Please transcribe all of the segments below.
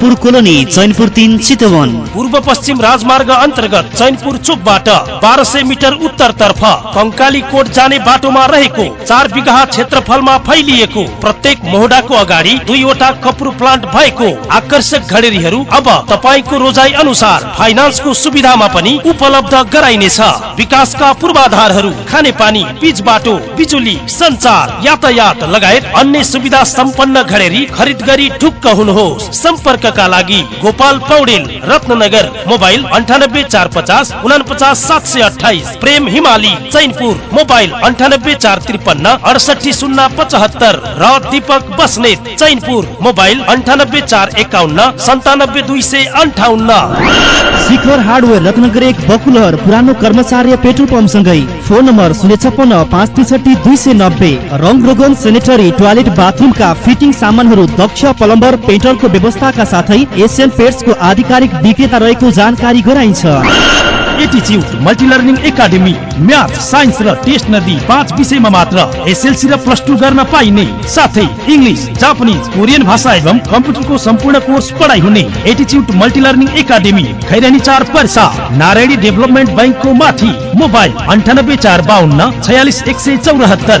पुर चैनपुर तिन चितवन। पूर्व पश्चिम राजमार्ग अन्तर्गत चैनपुर चोकबाट बाह्र सय मिटर उत्तरतर्फ कङ्काली कोट जाने बाटोमा रहेको चार बिघा क्षेत्रफलमा फैलिएको प्रत्येक मोहडाको अगाडि दुईवटा कपुर प्लान्ट भएको आकर्षक घडेरीहरू अब तपाईँको रोजाइ अनुसार फाइनान्सको सुविधामा पनि उपलब्ध गराइनेछ। विकासका पूर्वाधारहरू खाने पानी पिच बाटो बिजुली सञ्चार यातायात लगायत अन्य सुविधा सम्पन्न घडेरी खरिद गरी ढुक्क हुनुहोस्। सम्पर्कका लागि गोपाल पौडेल रत्ननगर मोबाइल अन्ठानब्बे चार पचास उनापचास सात सय अठाइस प्रेम हिमाली चैनपुर मोबाइल अन्ठानब्बे चार त्रिपन्न अडसठी शून्य पचहत्तर र दीपक बस्नेत चैनपुर मोबाइल अन्ठानब्बे चार एकाउन्न सन्तानब्बे दुई सय अन्ठाउन्न। शिखर हार्डवेयर रत्नगर एक बकुलर पुरानो कर्मचार्य पेट्रोल पम्प सँगै फोन नम्बर शून्य छप्पन्न पाँच त्रिसठी दुई सय नब्बे। रङ रोगन सेनेटरी टोयलेट बाथरुमका फिटिङ सामानहरू दक्ष प्लम्बर पेन्टरको व्यवस्थाका साथै एसियन पेट्सको आधिकारिक विक्रेता रहेको जानकारी गराइन्छ। एटिच्युड multi learning academy math science र टेस्ट नदी पाँच विषयमा मात्र एसएलसी र प्लस टू गर्न पाइने। साथै इङ्ग्लिस जापानिज कोरियन भाषा एवं कम्प्युटरको सम्पूर्ण कोर्स पढाइ हुने एटिच्युड मल्टिलर्निङ एकाडेमी खैरानी चार पर्सा नारायणी डेभलपमेन्ट ब्याङ्कको माथि मोबाइल अन्ठानब्बे चार बाहन्न छयालिस एक सय चौरात्तर।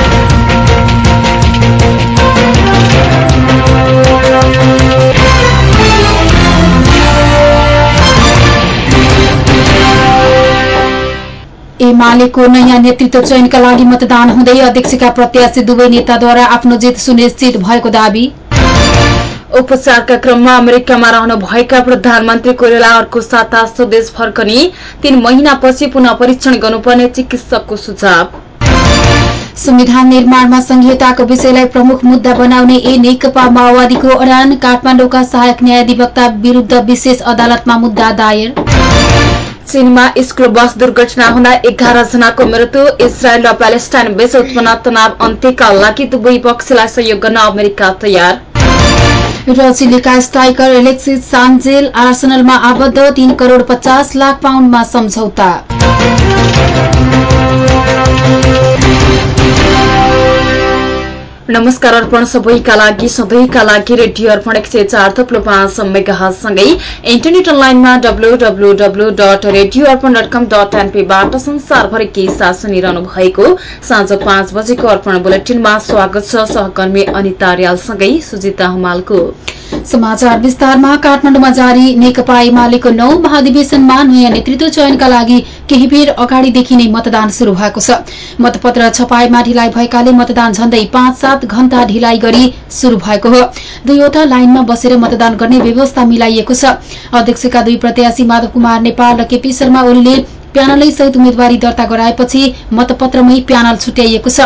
एमालेको नयाँ नेतृत्व चयनका लागि मतदान हुँदै अध्यक्षका प्रत्याशी दुवै नेताद्वारा आफ्नो जित सुनिश्चित भएको दावी। उपचारका क्रममा अमेरिकामा रहनु भएका प्रधानमन्त्री कोइराला अर्को साता स्वदेश फर्कने तीन महिनापछि पुनः परीक्षण गर्नुपर्ने चिकित्सकको सुझाव। संविधान निर्माणमा संघीयताको विषयलाई प्रमुख मुद्दा बनाउने ए नेकपा माओवादीको अडान काठमाडौँका सहायक न्यायाधिवक्ता विरूद्ध विशेष अदालतमा मुद्दा दायर। चीनमा स्कुल बस दुर्घटना हुँदा एघार जनाको मृत्यु। इजरायल र प्यालेस्टाइन बीच उत्पन्न तनाव अन्त्यका लागि दुवै पक्षलाई सहयोग गर्न अमेरिका तयार। र चिलीका स्ट्राइकर एलेक्सिस सान्जेल आर्सनलमा आबद्ध तीन करोड़ पचास लाख पाउन्डमा सम्झौता। नमस्कार अर्पण सबैका लागि सधैँका लागि रेडियो अर्पण एक सय चार थप्लो पाँच मेगासँगै इन्टरनेट अनलाइनमा W W W dot radio Arpan dot com dot एनपीबाट संसारभरि के साथ सुनिरहनु भएको साँझ पाँच बजेको अर्पण बुलेटिनमा स्वागत छ सहकर्मी अनिता रियालसँगै सुजिता हुमालको। समाचार विस्तारमा काठमाडौँमा जारी नेकपा एमालेको नौ महाधिवेशनमा नयाँ नेतृत्व चयनका लागि केही बेर अगाडिदेखि नै मतदान शुरू भएको छ। मतपत्र छपाईमा ढिलाइ भएकाले मतदान झण्डै पाँच सात घण्टा ढिलाइ गरी शुरू भएको हो। दुईवटा लाइनमा बसेर मतदान गर्ने व्यवस्था मिलाइएको छ। अध्यक्षका दुई प्रत्याशी माधव कुमार नेपाल र केपी शर्मा ओलीले प्यानलै सहित उम्मेद्वारी दर्ता गराएपछि मतपत्रमै प्यानल छुट्याइएको छ।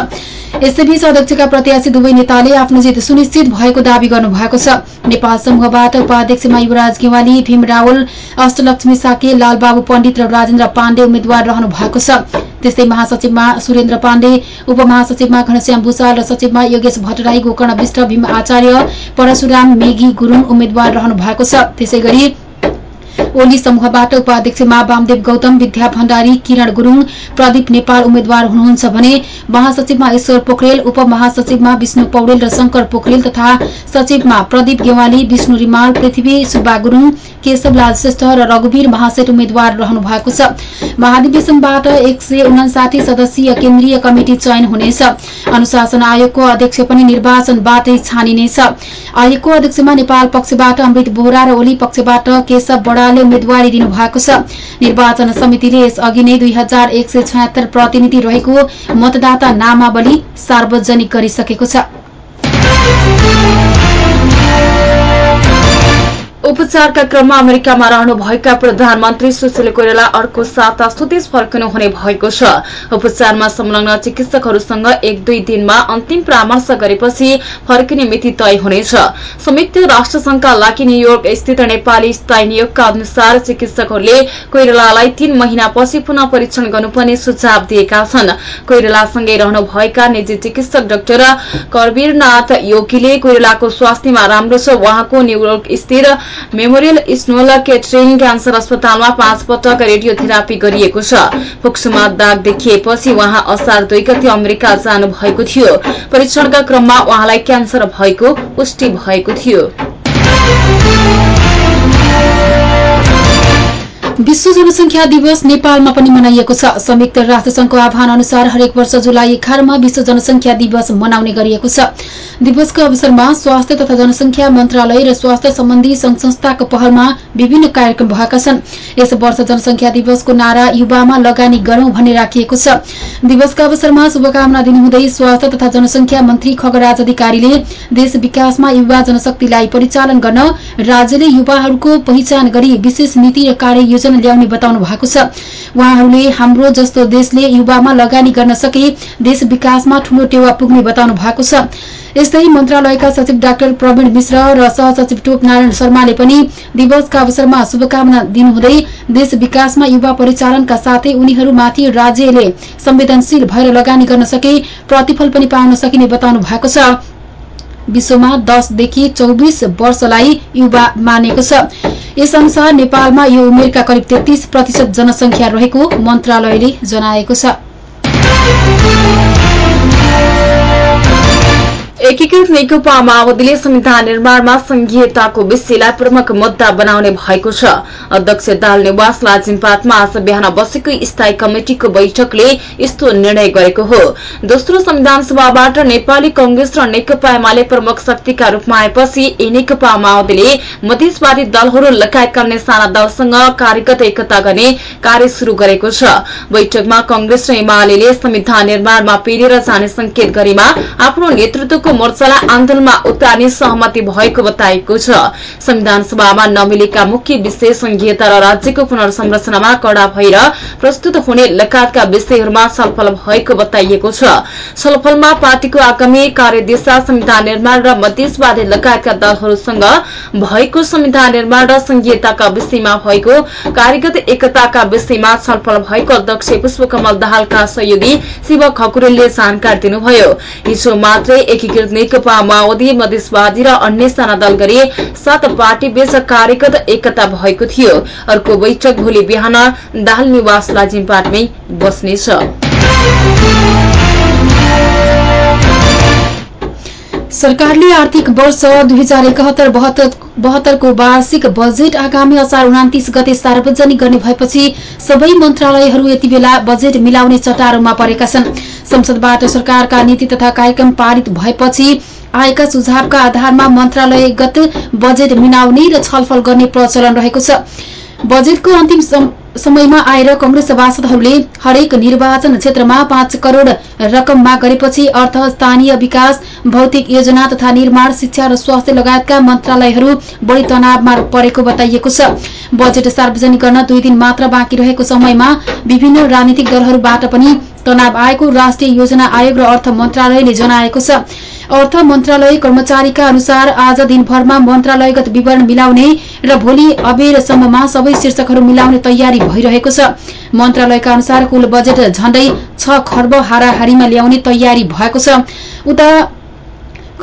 यसैबीच अध्यक्षका प्रत्याशी दुवै नेताले आफ्नो जित सुनिश्चित भएको दावी गर्नुभएको छ। नेपाल समूहबाट उपाध्यक्षमा युवराज गेवाली भीम रावल अष्टलक्ष्मी साके लालबाबु पण्डित र राजेन्द्र पाण्डे उम्मेद्वार रहनु भएको छ। त्यस्तै महासचिवमा सुरेन्द्र पाण्डे उपमहासचिवमा घनश्याम भूषाल र सचिवमा योगेश भट्टराई गोकर्ण विष्ट भीम आचार्य परशुराम मेघी गुरूङ उम्मेद्वार रहनु भएको छ। त्यसै ओली समूहबाट उपाध्यक्षमा वामदेव गौतम विद्या भण्डारी किरण गुरूङ प्रदीप नेपाल उम्मेद्वार हुनुहुन्छ भने महासचिवमा ईश्वर पोखरेल उपमहासचिवमा विष्णु पौडेल र शंकर पोखरेल तथा सचिवमा प्रदीप गेवाली विष्णु रिमाल पृथ्वी सुब्बा गुरूङ केशवलाल श्रेष्ठ र रघुवीर महासेठ उम्मेद्वार रहनु भएको छ। महाधिवेशनबाट एक सदस्यीय केन्द्रीय कमिटी चयन हुनेछ। अनुशासन आयोगको अध्यक्ष पनि निर्वाचनबाटै छानिनेछ। आयोगको अध्यक्षमा नेपाल पक्षबाट अमृत बोहरा र ओली पक्षबाट केशव बडाले उम्मेद्वारी दिनुभएको छ। निर्वाचन समितिले यसअघि नै दुई हजार एक सय छयत्तर प्रतिनिधि रहेको मतदाता नामावली सार्वजनिक गरिसकेको छ। उपचारका क्रममा अमेरिकामा रहनुभएका प्रधानमन्त्री सुशील कोइराला अर्को साता स्वदेश फर्कनु हुने भएको छ। उपचारमा संलग्न चिकित्सकहरूसँग एक दुई दिनमा अन्तिम परामर्श गरेपछि फर्किने मिति तय हुनेछ। संयुक्त राष्ट्रसंघका लागि न्यूयोर्क स्थित नेपाली स्थायी नियोगका अनुसार चिकित्सकहरूले कोइरालालाई तीन महिनापछि पुनः परीक्षण गर्नुपर्ने सुझाव दिएका छन्। कोइरालासँगै रहनुभएका निजी चिकित्सक डाक्टर करवीरनाथ योगीले कोइरालाको स्वास्थ्यमा राम्रो छ। उहाँको न्यूयोर्क स्थित मेमोरियल स्नोल केटरिङ क्यान्सर अस्पतालमा पाँच पटक रेडियोथेरापी गरिएको छ। फोक्सोमा दाग देखिएपछि उहाँ असार दुई गति अमेरिका जानु भएको थियो। परीक्षणका क्रममा उहाँलाई क्यान्सर भएको पुष्टि भएको थियो। विश्व जनसंख्या दिवस नेपालमा पनि मनाइएको छ। संयुक्त राष्ट्रसंघको आह्वान अनुसार हरेक वर्ष जुलाई एघारमा विश्व जनसंख्या दिवस मनाउने गरिएको छ। दिवसको अवसरमा स्वास्थ्य तथा जनसंख्या मन्त्रालय र स्वास्थ्य सम्बन्धी संघ संस्थाको पहलमा विभिन्न कार्यक्रम भएका छन्। यस वर्ष जनसंख्या दिवसको नारा युवामा लगानी गरौं भन्ने राखिएको छ। दिवसका अवसरमा शुभकामना दिनुहुँदै स्वास्थ्य तथा जनसंख्या मन्त्री खगराज अधिकारीले देश विकासमा युवा जनशक्तिलाई परिचालन गर्न राज्यले युवाहरूको पहिचान गरी विशेष नीति र कार्य योजना ल्याउने बताउनु भएको छ। उहाँहरूले हाम्रो जस्तो देशले युवामा लगानी गर्न सके देश विकासमा ठूलो टेवा पुग्ने बताउनु भएको छ। यस्तै मन्त्रालयका सचिव डाक्टर प्रवीण मिश्र र सहसचिव टोप नारायण शर्माले पनि दिवसका अवसरमा शुभकामना दिनुहुँदै देश विकासमा युवा परिचालनका साथै उनीहरूमाथि राज्यले संवेदनशील भएर लगानी गर्न सके प्रतिफल पनि पाउन सकिने बताउनु भएको छ। विश्वमा दसदेखि चौबिस वर्षलाई युवा मानेको छ। यस अनुसार नेपालमा यो उमेरका करिब तेत्तीस प्रतिशत जनसंख्या रहेको मन्त्रालयले जनाएको छ। एकीकृत नेकपा माओवादीले संविधान निर्माणमा संघीयताको विषयलाई प्रमुख मुद्दा बनाउने भएको छ। अध्यक्ष दाल निवास लाजिमपाटमा आज बिहान बसेको स्थायी कमिटिको बैठकले यस्तो निर्णय गरेको हो। दोस्रो संविधान सभाबाट नेपाली कंग्रेस र नेकपा एमाले प्रमुख शक्तिका रूपमा आएपछि यी नेकपा माओवादीले मधेसवादी दलहरू लगायतका अन्य साना दलसँग कार्यगत एकता गर्ने कार्य शुरू गरेको छ। बैठकमा कंग्रेस र एमाले संविधान निर्माणमा पिरेर जाने संकेत गरेमा आफ्नो नेतृत्वको मोर्चालाई आन्दोलनमा उतार्ने सहमति भएको बताएको छ। संविधान सभामा नमिलेका मुख्य विषय संघीयता र राज्यको पुनर्संरचनामा कड़ा भएर प्रस्तुत हुने लगायतका विषयहरूमा छलफल भएको बताइएको छ। छलफलमा पार्टीको आगामी कार्यदिशा संविधान निर्माण र मधेसवादी लगायतका दलहरूसँग भएको संविधान निर्माण र संघीयताका विषयमा भएको कार्यगत एकताका विषयमा छलफल भएको अध्यक्ष पुष्पकमल दाहालका सहयोगी शिव खकुरेलले जानकारी दिनुभयो। हिजो मात्रै एकीकृत नेकपा माओवादी मधेसवादी र अन्य साना दल गरी सात पार्टी बीच कार्यगत एकता भएको थियो। अर्को बैठक भोलि बिहान दाहाल निवास लाजिमपाटमै बस्नेछ। सरकारले आर्थिक वर्ष दुई हजार एकहत्तर बहत्तरको वार्षिक बजेट आगामी असार उनातिस गते सार्वजनिक गर्ने भएपछि सबै मन्त्रालयहरू यति बेला बजेट मिलाउने चटारोमा परेका छन्। संसदबाट सरकारका नीति तथा कार्यक्रम पारित भएपछि आएका सुझावका आधारमा मन्त्रालयगत बजेट मिलाउने र छलफल गर्ने प्रचलन रहेको छ। बजेटको अन्तिम समयमा आएर कंग्रेस सभासदहरूले हरेक निर्वाचन क्षेत्रमा पाँच करोड़ रकम माग गरेपछि अर्थ स्थानीय विकास भौतिक योजना तथा निर्माण शिक्षा र स्वास्थ्य लगायतका मन्त्रालयहरू बढ़ी तनावमा परेको बताइएको छ। बजेट सार्वजनिक गर्न दुई दिन मात्र बाँकी रहेको समयमा विभिन्न राजनीतिक दलहरूबाट पनि तनाव आएको राष्ट्रिय योजना आयोग र अर्थ मन्त्रालयले जनाएको छ। अर्थ मन्त्रालय कर्मचारीका अनुसार आज दिनभरमा मन्त्रालयगत विवरण मिलाउने र भोलि अबेरसम्ममा सबै शीर्षकहरू मिलाउने तयारी भइरहेको छ। मन्त्रालयका अनुसार कुल बजेट झण्डै छ खर्ब हाराहारीमा ल्याउने तयारी भएको छ। उता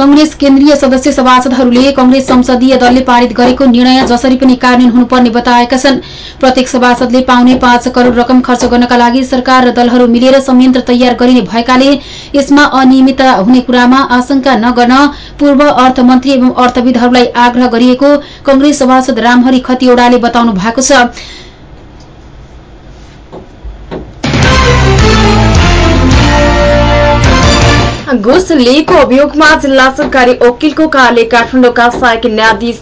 कंग्रेस केन्द्रीय सदस्य सभासदहरूले कंग्रेस संसदीय दलले पारित गरेको निर्णय जसरी पनि कार्यान्वयन हुनुपर्ने बताएका छन्। प्रत्येक सभासदले पाउने पाँच करोड़ रकम खर्च गर्नका लागि सरकार र दलहरू मिलेर संयन्त्र तयार गरिने भएकाले यसमा अनियमितता हुने कुरामा आशंका नगर्न पूर्व अर्थमन्त्री एवं अर्थविदहरूलाई आग्रह गरिएको कंग्रेस सभासद रामहरि खतिवड़ाले बताउनु भएको छ। घुस लिएको अभियोगमा जिल्ला सरकारी वकिलको कार्यालय काठमाडौँका सहायक न्यायाधीश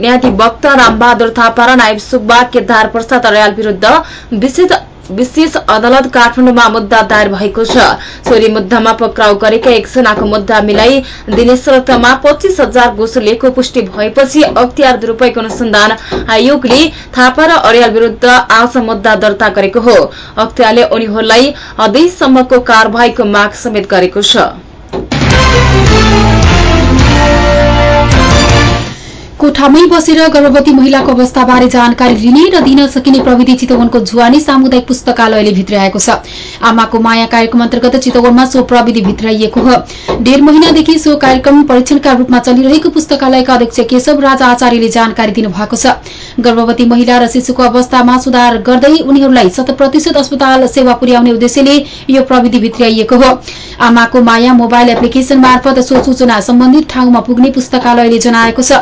न्यायाधिवक्ता रामबहादुर थापा र नायब सुब्बा केदार प्रसाद अर्याल विरूद्ध विशेष अदालत काठमाडौँमा मुद्दा दायर भएको छ। चोरी मुद्दामा पक्राउ गरेका एकजनाको मुद्दा मिलाई दिने शर्तमा पच्चीस हजार घुस लिएको पुष्टि भएपछि अख्तियार दुरूपयोग अनुसन्धान आयोगले थापा र अर्याल विरूद्ध आज मुद्दा दर्ता गरेको हो। अख्तियारले उनीहरूलाई अदेशसम्मको कार्यवाहीको माग समेत गरेको छ। कोठामै बसेर गर्भवती महिलाको अवस्थाबारे जानकारी लिने र दिन सकिने प्रविधि चितवनको जुवानी सामुदायिक पुस्तकालयले भित्राएको छ। आमाको माया कार्यक्रम अन्तर्गत चितवनमा सो प्रविधि भित्राइएको हो। डेढ महिनादेखि सो कार्यक्रम परीक्षणका रूपमा चलिरहेको पुस्तकालयका अध्यक्ष केशव राजा आचार्यले जानकारी दिनुभएको छ। गर्भवती महिला र शिशुको अवस्थामा सुधार गर्दै उनीहरूलाई शत प्रतिशत अस्पताल सेवा पुर्याउने उद्देश्यले यो प्रविधि भित्राइएको हो। आमाको माया मोबाइल एप्लिकेशन मार्फत सो सूचना सम्बन्धित ठाउँमा पुग्ने पुस्तकालयले जनाएको छ।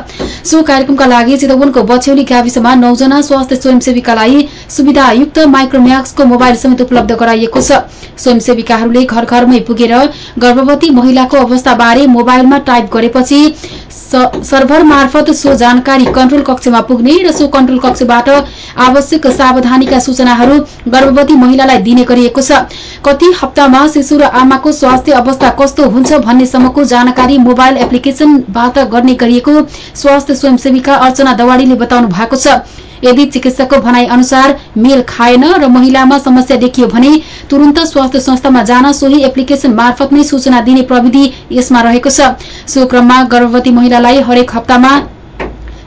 सो कार्यक्रमका लागि चितवनको बछ्यौली गाविसमा नौजना स्वास्थ्य स्वयंसेविकालाई सुविधायुक्त माइक्रोम्याक्सको मोबाइल समेत उपलब्ध गराइएको छ। स्वयंसेविकाहरूले घर घरमै पुगेर गर्भवती महिलाको अवस्थाबारे मोबाइलमा टाइप गरेपछि सर्भर मार्फत सो जानकारी कन्ट्रोल कक्षमा पुग्ने र सो कन्ट्रोल कक्षबाट आवश्यक सावधानीका सूचनाहरू गर्भवती महिलालाई दिने गरिएको छ। कति हप्तामा शिशु र आमाको स्वास्थ्य अवस्था कस्तो हुन्छ भन्नेसम्मको जानकारी मोबाइल एप्लिकेशनबाट गर्ने गरिएको स्वास्थ्य स्वयंसेविका अर्चना दवाड़ीले बताउनु भएको छ। यदि चिकित्सकको भनाई अनुसार मेल खाएन र महिलामा समस्या देखियो भने तुरन्त स्वास्थ्य संस्थामा जान सोही एप्लिकेशन मार्फत नै सूचना दिने प्रविधि यसमा रहेको छ। सो क्रममा गर्भवती महिलालाई हरेक हप्तामा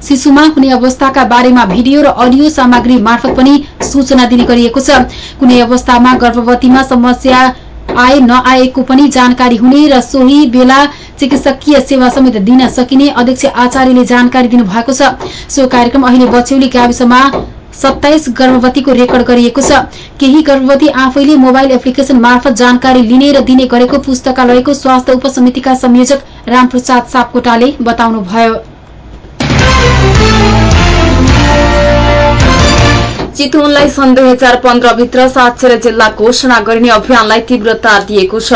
शिशुमा हुने अवस्थाका बारेमा भिडियो र अडियो सामग्री मार्फत पनि सूचना दिने गरिएको छ। कुनै अवस्थामा गर्भवतीमा समस्या आए नआएको पनि जानकारी हुने र सोही बेला चिकित्सकीय सेवा समेत दिन सकिने अध्यक्ष आचार्यले जानकारी दिनुभएको छ। सो कार्यक्रम अहिले बछ्यौली गाविसमा सत्ताइस गर्भवतीको रेकर्ड गरिएको छ। केही गर्भवती आफैले मोबाइल एप्लिकेशन मार्फत जानकारी लिने र दिने गरेको पुस्तकालयको स्वास्थ्य उपसमितिका संयोजक रामप्रसाद सापकोटाले बताउनुभयो। चितवनलाई सन् दुई हजार पन्ध्रभित्र साक्षर जिल्ला घोषणा गरिने अभियानलाई तीव्रता दिएको छ।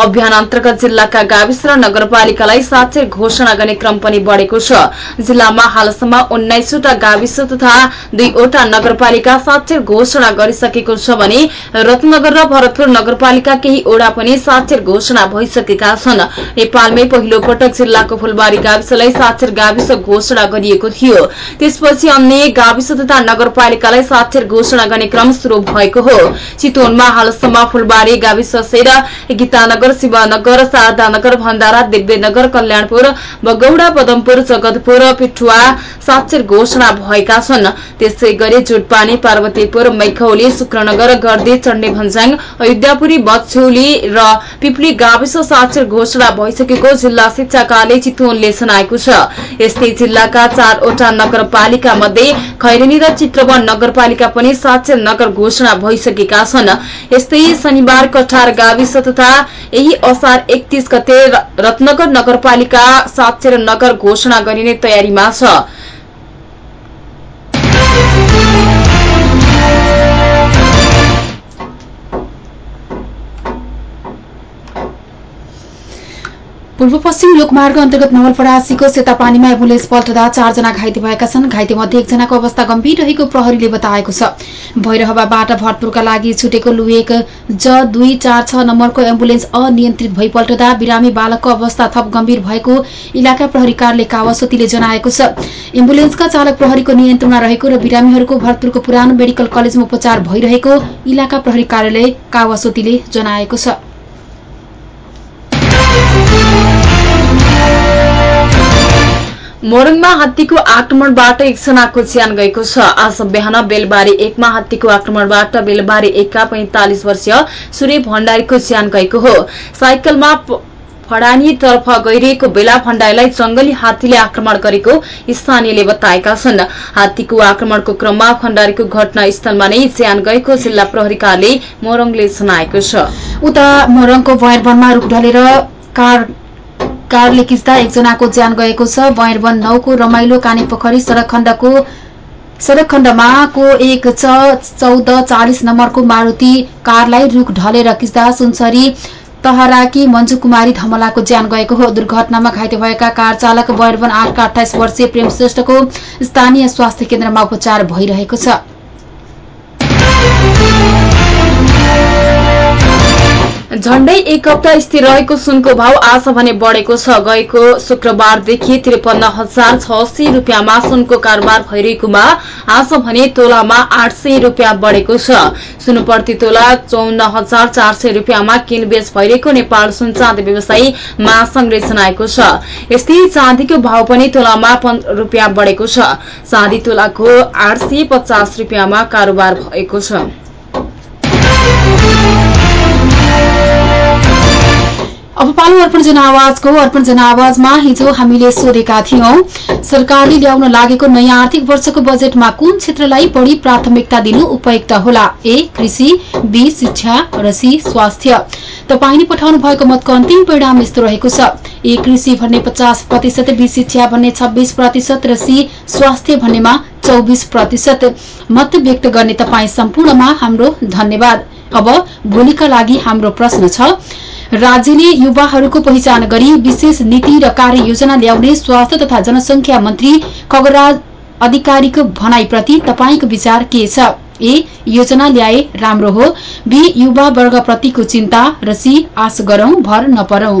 अभियान अन्तर्गत जिल्लाका गाविस र नगरपालिकालाई साक्षर घोषणा गर्ने क्रम पनि बढ़ेको छ। जिल्लामा हालसम्म उन्नाइसवटा गाविस तथा दुईवटा नगरपालिका साक्षर घोषणा गरिसकेको छ भने रत्नगर र भरतपुर नगरपालिका केही ओडा पनि साक्षर घोषणा भइसकेका छन्। नेपालमै पहिलो पटक जिल्लाको फुलबारी गाविसलाई साक्षर गाविस घोषणा गरिएको थियो। त्यसपछि अन्य गाविस तथा नगरपालिकालाई साक्षर घोषणा गर्ने क्रम शुरू भएको हो। चितवनमा हालसम्म फुलबारी गाविस ससेर गीतानगर शिवनगर शारदानगर भण्डारा दिव्यनगर कल्याणपुर बगौडा पदमपुर जगतपुर पिठुवा साक्षर घोषणा भएका छन्। त्यसै गरी जुटपानी पार्वतीपुर मैखौली शुक्रनगर गर्दी चण्डे भन्ज्याङ अयोध्यापुरी बछौली र पिप्ली गाविस साक्षर घोषणा भइसकेको जिल्ला शिक्षा कार्य चितवनले जनाएको छ। यस्तै जिल्लाका चारवटा नगरपालिका मध्ये खैरेनी र चित्रवन नगरपालिका नगरपालिका पनि साक्षर नगर घोषणा भइसकेका छन्। यस्तै शनिबार कठार गाविस तथा यही असार एकतीस गते रत्नगर नगरपालिका साक्षर नगर घोषणा गरिने तयारीमा छ। पूर्व पश्चिम लोकमार्ग अन्तर्गत नवलपरासीको सेतापानीमा एम्बुलेन्स पल्टदा चारजना घाइते भएका छन्। घाइते मध्ये एकजनाको अवस्था गम्भीर रहेको प्रहरीले बताएको छ। भैरहवाबाट भरतपुरका लागि छुटेको लुएक ज दुई चार छ नम्बरको एम्बुलेन्स अनियन्त्रित भई पल्टदा बिरामी बालकको अवस्था थप गम्भीर भएको इलाका प्रहरी कार्यालय कावासोतीले जनाएको छ। एम्बुलेन्सका चालक प्रहरीको नियन्त्रणमा रहेको र बिरामीहरूको भरतपुरको पुरानो मेडिकल कलेजमा उपचार भइरहेको इलाका प्रहरी कार्यालय कावासोतीले जनाएको छ। मोरङमा हात्तीको आक्रमणबाट एकजनाको ज्यान गएको छ। आज बिहान बेलबारी एकमा हात्तीको आक्रमणबाट बेलबारी एकका पैंतालिस वर्षीय सूर्य भण्डारीको ज्यान गएको हो। साइकलमा फडानीतर्फ गइरहेको बेला भण्डारीलाई जंगली हात्तीले आक्रमण गरेको स्थानीयले बताएका छन्। हात्तीको आक्रमणको क्रममा भण्डारीको घटनास्थलमा नै ज्यान गएको जिल्ला प्रहरी कार्यालय मोरङले जनाएको छ। उता मोरङको वयरवनमा रूख ढलेर कार कारले किच्दा एकजनाको ज्यान गएको छ। बयरवन नौको रमाइलो काने पोखरी सड़क खण्डको सड़क खण्डमा को एक चौध चालिस नम्बरको मारुति कारलाई रूख ढलेर किच्दा सुनसरी तहराकी मञ्जु कुमारी धमलाको ज्यान गएको हो। दुर्घटनामा घाइते भएका कार चालक बयरवन आठका अठाइस वर्षीय प्रेम श्रेष्ठको स्थानीय स्वास्थ्य केन्द्रमा उपचार भइरहेको छ। झण्डै एक हप्ता स्थिर रहेको सुनको भाव आज भने बढेको छ। गएको शुक्रबारदेखि त्रिपन्न हजार छ सय रुपियाँमा सुनको कारोबार भइरहेकोमा आज भने तोलामा आठ सय रुपियाँ बढेको छ। सुन प्रति तोला चौन्न हजार चार सय रुपियाँमा किनबेच भइरहेको नेपाल सुन चाँदी व्यवसायी महासंघले जनाएको छ। यस्तै चाँदीको भाव पनि तोलामा रुपियाँ बढेको छ। चाँदी तोलाको आठ सय पचास रुपियाँमा कारोबार भएको छ। अब पालो अर्पण जनावाजको अर्पण जनावाजमा हिजो हामीले सोधेका थियौं सरकारले ल्याउन लागेको नयाँ आर्थिक वर्षको बजेटमा कुन क्षेत्रलाई बढ़ी प्राथमिकता दिनु उपयुक्त होला? ए कृषि बी शिक्षा र सी स्वास्थ्य। तपाईँले पठाउनु भएको मतको अन्तिम परिणाम यस्तो रहेको छ। ए कृषि भन्ने पचास प्रतिशत बी शिक्षा भन्ने छब्बीस प्रतिशत र सी स्वास्थ्य भन्नेमा चौबिस प्रतिशत। मत व्यक्त गर्ने तपाईँ सम्पूर्णमा हाम्रो धन्यवाद। अब भोलिका लागि हाम्रो प्रश्न छ राज्यले युवाहरूको पहिचान गरी विशेष नीति र कार्ययोजना ल्याउने स्वास्थ्य तथा जनसंख्या मन्त्री खगराज अधिकारीको भनाईप्रति तपाईँको विचार के छ? ए योजना ल्याए राम्रो हो। बी युवा वर्गप्रतिको चिन्ता र सी आश गरौं भर नपरौं।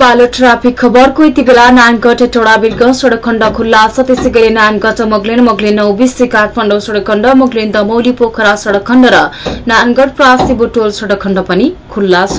पालो ट्राफिक खबरको यति बेला नानगढ टोडा बिर्ग सड़क खण्ड खुल्ला छ। त्यसै गरी नानगढ मोगलिन मोगलिन ओबिसी काठमाडौँ सड़क खण्ड मोगलिन दमौली पोखरा सड़क खण्ड र नानगढ प्रासी बुटोल सड़क खण्ड पनि खुल्ला छ।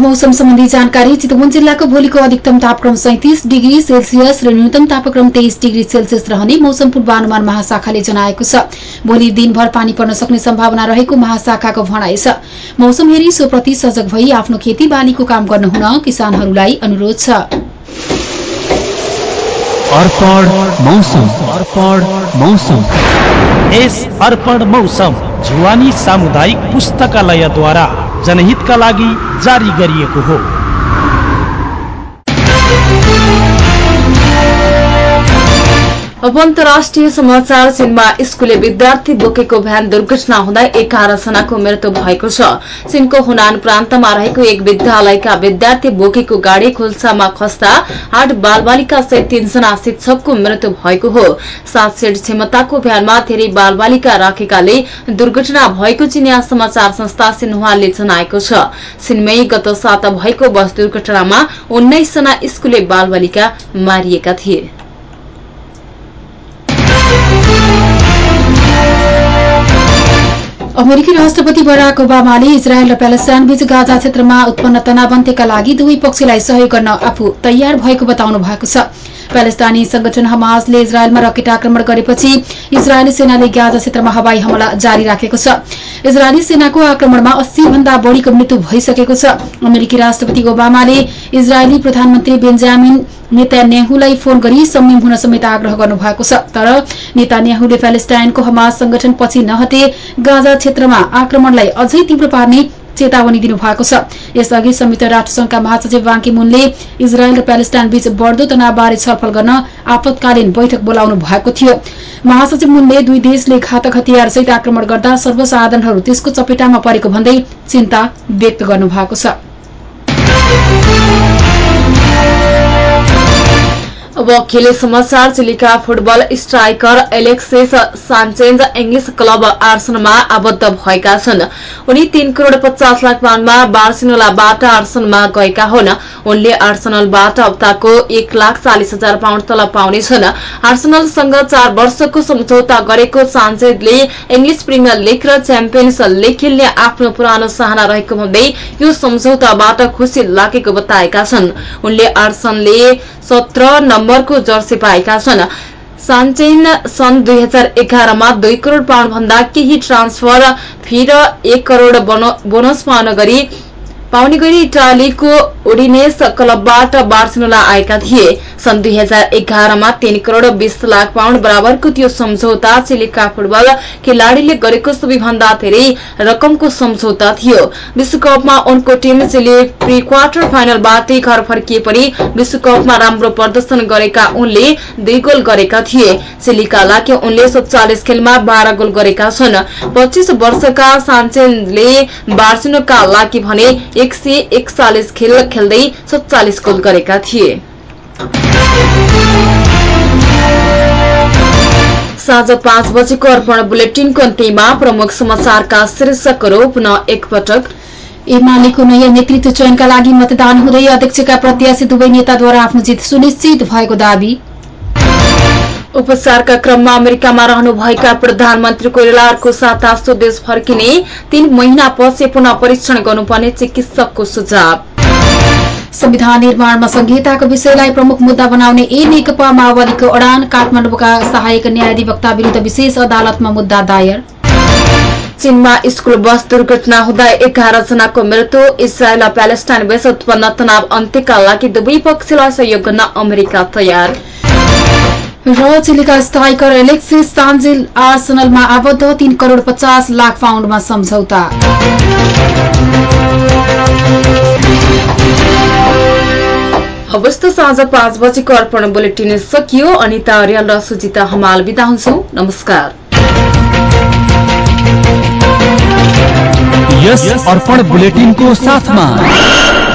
मौसम सम्बन्धी जानकारी चितवन जिल्लाको भोलिको अधिकतम तापक्रम सैतिस डिग्री सेल्सियस र न्यूनतम तापक्रम तेइस डिग्री सेल्सियस रहने मौसम पूर्वानुमान महाशाखाले जनाएको छ। भोलि दिनभर पानी पर्न सक्ने सम्भावना रहेको महाशाखाको भनाइ छ। मौसम हेरी सोप्रति सजग भई आफ्नो खेती बालीको काम गर्नुहुन किसानहरूलाई अनुरोध छ। अर्पण मौसम। अर्पण मौसम। यस अर्पण मौसम जुवानी सामुदायिक पुस्तकालयद्वारा। जनहितका लागि जारी गरिएको हो। अब अन्तर्राष्ट्रिय समाचार चीनमा स्कूले विद्यार्थी बोकेको भ्यान दुर्घटना हुँदा एघार जनाको मृत्यु भएको छ। चीनको हुनान प्रान्तमा रहेको एक विद्यालयका विद्यार्थी बोकेको गाड़ी खुल्सामा खस्दा आठ बालबालिका सहित तीनजना शिक्षकको मृत्यु भएको हो। सात सेट क्षमताको भ्यानमा धेरै बालबालिका राखेकाले दुर्घटना भएको चिनिया समाचार संस्था सिन्हुवाले जनाएको छ। सिनमै गत साता भएको बस दुर्घटनामा उन्नाइसजना स्कूले बालबालिका मारिएका थिए। अमेरिकी राष्ट्रपति बराक ओबामाले इजरायल र प्यालेस्टाइन बीच गाजा क्षेत्रमा उत्पन्न तनावन्त्यका लागि दुवै पक्षलाई सहयोग गर्न आफू तयार भएको बताउनु भएको छ। प्यालेस्टाइनी संगठन हमाजले इजरायलमा रकेट आक्रमण गरेपछि इजरायली सेनाले गाजा क्षेत्रमा हवाई हमला जारी राखेको छ। इजरायली सेनाको आक्रमणमा अस्सी भन्दा बढ़ीको मृत्यु भइसकेको छ। अमेरिकी राष्ट्रपति ओबामाले इजरायली प्रधानमन्त्री बेन्जामिन नेतान्याहुलाई फोन गरी संयम हुन समेत आग्रह गर्नुभएको छ। तर नेतान्याहुले प्यालेस्टाइनको हमाज संगठन पछि नहटे गाजा क्षेत्रमा आक्रमणलाई अझै तीव्र पार्ने चेतावनी दिनुभएको छ। यसअघि संयुक्त राष्ट्रसंघका महासचिव बाङ्की मुनले इजरायल र प्यालेस्टाइन बीच बढ़दो तनावबारे छलफल गर्न आपतकालीन बैठक बोलाउनु भएको थियो। महासचिव मुनले दुई देशले घातक हतियारसहित आक्रमण गर्दा सर्वसाधारणहरू त्यसको चपेटामा परेको भन्दै चिन्ता व्यक्त गर्नुभएको छ। अब खेल समाचार चिलीका football striker Alexis Sanchez English club आर्सनमा आबद्ध भएका छन्। उनी तीन करोड़ पचास लाख पाउन्डमा बार्सिनोलाबाट आर्सनमा गएका हुन्। उनले आर्सनलबाट हप्ताको एक लाख चालिस हजार पाउन्ड तलब पाउनेछन् आर्सनलसँग चार वर्षको सम्झौता गरेको सान्चेजले इङ्ग्लिस प्रिमियर लिग र च्याम्पियन्स लिग खेल्ने आफ्नो पुरानो चाहना रहेको भन्दै यो सम्झौताबाट खुशी लागेको बताएका छन्। उनले आर्सनले सत्र नम्बरको जर्सी पाएका छन्। सान्चेन सन् दुई हजार एघारमा दुई करोड़ पाउन्ड भन्दा केही ट्रान्सफर फी र एक करोड़ बोनस पाउन गरी पाउने गरी इटालीको ओडिनेस क्लबबाट बार्सिनोला आएका थिए। सन् दुई हजार एघारमा तीन करोड़ बीस लाख पाउण्ड बराबरको त्यो सम्झौता चिलीका फुटबल खेलाड़ीले गरेको सबैभन्दा धेरै रकमको सम्झौता थियो। विश्वकपमा उनको टीम चिली प्री क्वार्टर फाइनलबाटै घर फर्किए पनि विश्वकपमा राम्रो प्रदर्शन गरेका उनले दुई गोल गरेका थिए। चिलीका लागि उनले सत्तालिस खेलमा बाह्र गोल गरेका छन्। पच्चीस वर्षका सान्चेनले बार्सिनोका लागि भने एक सय एकचालिस खेल खेल्दै सत्तालिस गोल गरेका थिए। साँझ पाँच बजेको अर्पण बुलेटिनको अन्त्यमा प्रमुख समाचारका शीर्षकहरू पुनः एकपटक। एमालेको नयाँ नेतृत्व चयनका लागि मतदान हुँदै अध्यक्षका प्रत्याशी दुवै नेताद्वारा आफ्नो जित सुनिश्चित भएको दावी। उपचारका क्रममा अमेरिकामा रहनुभएका प्रधानमन्त्री कोइरालाको साता स्वदेश फर्किने तीन महिनापछि पुनः परीक्षण गर्नुपर्ने चिकित्सकको सुझाव। संविधान निर्माणमा संहिताको विषयलाई प्रमुख मुद्दा बनाउने ए नेकपा माओवादीको अडान काठमाडौँका सहायक न्यायाधिवक्ता विरूद्ध विशेष अदालतमा मुद्दा दायर। चीनमा स्कूल बस दुर्घटना हुँदा एघार जनाको मृत्यु इजरायल र प्यालेस्टाइन बीच उत्पन्न तनाव अन्त्यका लागि दुवै पक्षलाई सहयोग गर्न अमेरिका तयार। र चिलीका स्ट्राइकर एलेक्सिस सान्जिल आर्सनलमा आबद्ध तीन करोड़ पचास लाख पाउण्डमा सम्झौता। अवस्था साँझ पाँच बजेको अर्पण बुलेटिन सकियो। अनिता अर्याल र सुजिता हमाल बिदा हुन्छौ। नमस्कार। यस अर्पण बुलेटिनको साथमा